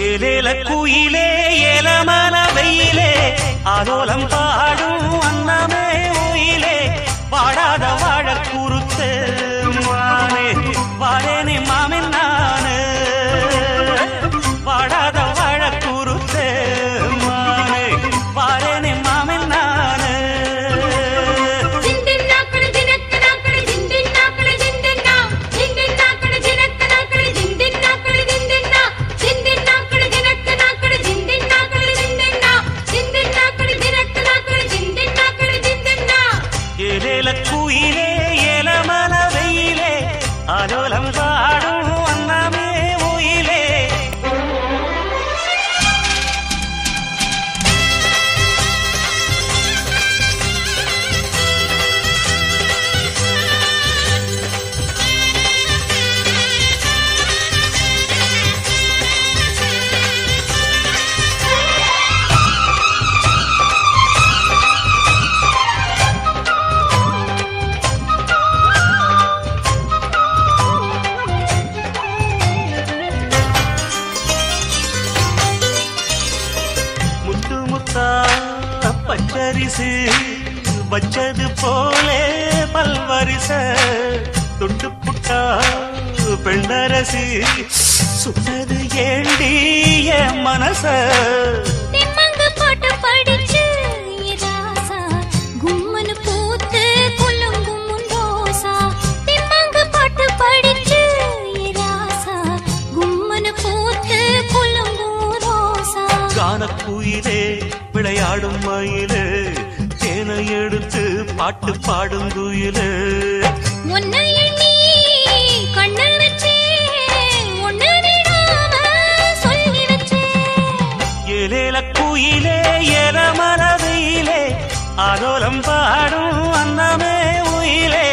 ஏலேல குயிலே ஏலமான வெயிலே ஆலோலம் பா ஆலோலம் பாடும் பச்சரிசு வச்சது போலே பல்வரிச. தொட்டு புட்டா பெண்ணரசு சுட்டது ஏண்டி என் மனச திம்மங்கு விளையாடும் மயிலே தேனை எடுத்து பாட்டு பாடும் ஏலேல குயிலே ஏல மரவையிலே ஆலோலம் பாடும் அன்னமே உயிலே.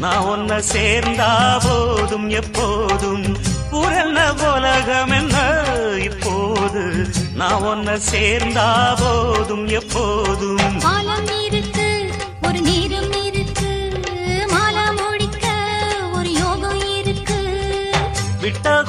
நான் ஒன்ன சேர்ந்தா போதும் எப்போதும். பூரென்ன உலகம் என்ன இப்போது? நான் ஒன்ன சேர்ந்தா போதும் எப்போதும். காலம் இருக்கு ஒரு நேரம் இருக்கு. மாலா முடிக்க ஒரு யோகம் இருக்கு. விட்ட